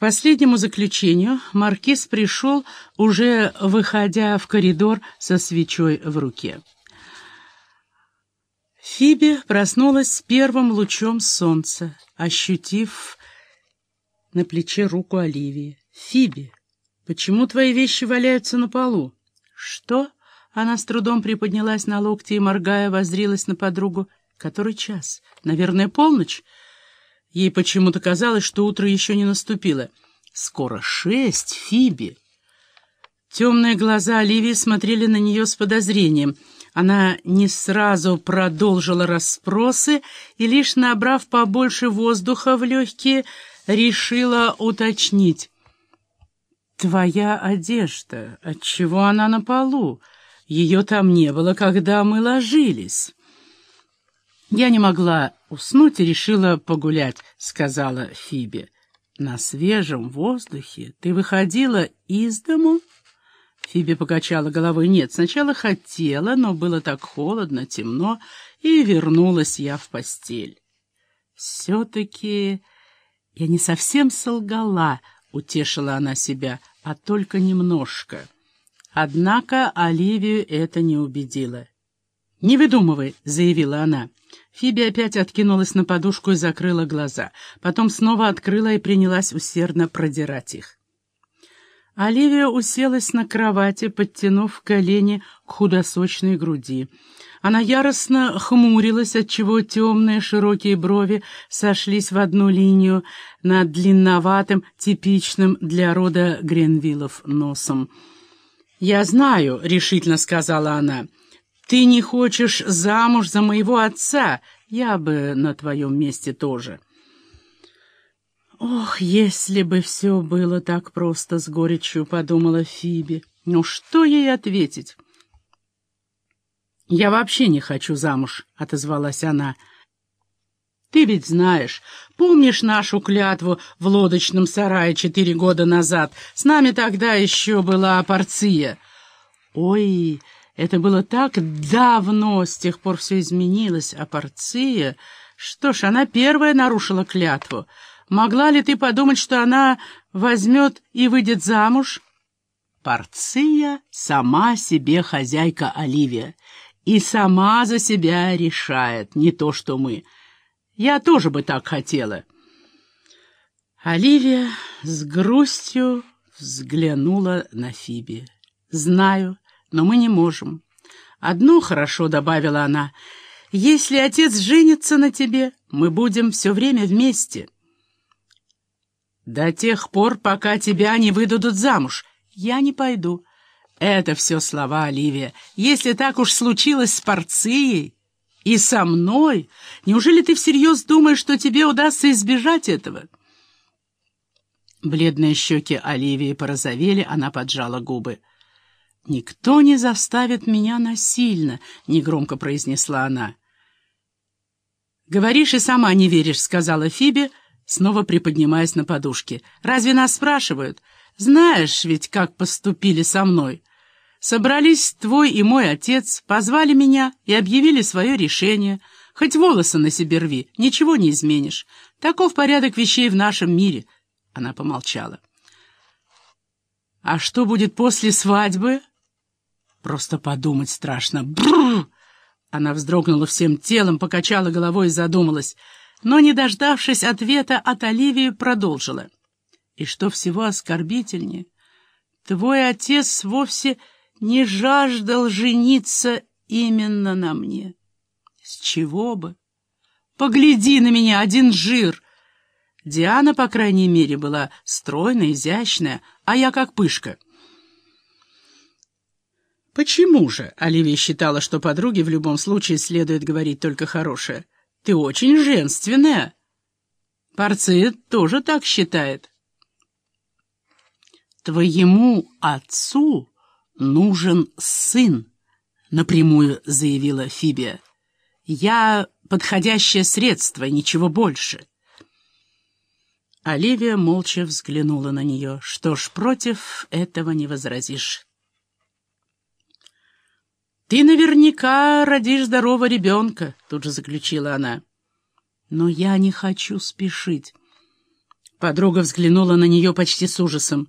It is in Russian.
последнему заключению маркиз пришел, уже выходя в коридор со свечой в руке. Фиби проснулась с первым лучом солнца, ощутив на плече руку Оливии. «Фиби, почему твои вещи валяются на полу?» «Что?» Она с трудом приподнялась на локти и, моргая, воззрилась на подругу. «Который час? Наверное, полночь?» Ей почему-то казалось, что утро еще не наступило. «Скоро шесть, Фиби!» Темные глаза Оливии смотрели на нее с подозрением. Она не сразу продолжила расспросы и, лишь набрав побольше воздуха в легкие, решила уточнить. «Твоя одежда, отчего она на полу? Ее там не было, когда мы ложились». «Я не могла уснуть и решила погулять», — сказала Фиби. «На свежем воздухе ты выходила из дому?» Фиби покачала головой. «Нет, сначала хотела, но было так холодно, темно, и вернулась я в постель». «Все-таки я не совсем солгала», — утешила она себя, — «а только немножко». Однако Оливию это не убедило. «Не выдумывай», — заявила она. Фиби опять откинулась на подушку и закрыла глаза. Потом снова открыла и принялась усердно продирать их. Оливия уселась на кровати, подтянув колени к худосочной груди. Она яростно хмурилась, отчего темные широкие брови сошлись в одну линию над длинноватым, типичным для рода Гренвиллов носом. «Я знаю», — решительно сказала она, — ты не хочешь замуж за моего отца, я бы на твоем месте тоже. Ох, если бы все было так просто с горечью, подумала Фиби. Ну что ей ответить? Я вообще не хочу замуж, отозвалась она. Ты ведь знаешь, помнишь нашу клятву в лодочном сарае четыре года назад? С нами тогда еще была Порция. Ой, это было так давно, с тех пор все изменилось, а Порция... Что ж, она первая нарушила клятву. Могла ли ты подумать, что она возьмет и выйдет замуж? Порция сама себе хозяйка Оливия. И сама за себя решает, не то что мы. Я тоже бы так хотела. Оливия с грустью взглянула на Фиби. «Знаю, но мы не можем. Одно хорошо, — добавила она, — если отец женится на тебе, мы будем все время вместе. До тех пор, пока тебя не выдадут замуж, я не пойду. Это все слова, Оливия. Если так уж случилось с Порцией и со мной, неужели ты всерьез думаешь, что тебе удастся избежать этого?» Бледные щеки Оливии порозовели, она поджала губы. «Никто не заставит меня насильно», — негромко произнесла она. «Говоришь и сама не веришь», — сказала Фиби, снова приподнимаясь на подушке. «Разве нас спрашивают? Знаешь ведь, как поступили со мной. Собрались твой и мой отец, позвали меня и объявили свое решение. Хоть волосы на себе рви, ничего не изменишь. Таков порядок вещей в нашем мире». Она помолчала. «А что будет после свадьбы?» Просто подумать страшно. Бррр! Она вздрогнула всем телом, покачала головой и задумалась, но, не дождавшись ответа от Оливии, продолжила. И что всего оскорбительнее, твой отец вовсе не жаждал жениться именно на мне. С чего бы? Погляди на меня, один жир! Диана, по крайней мере, была стройная, изящная, а я как пышка — «Почему же?» — Оливия считала, что подруге в любом случае следует говорить только хорошее. «Ты очень женственная». Порцит тоже так считает. «Твоему отцу нужен сын», — напрямую заявила Фибия. «Я подходящее средство, ничего больше». Оливия молча взглянула на нее. «Что ж, против этого не возразишь». «Ты наверняка родишь здорового ребенка», — тут же заключила она. «Но я не хочу спешить. Подруга взглянула на нее почти с ужасом.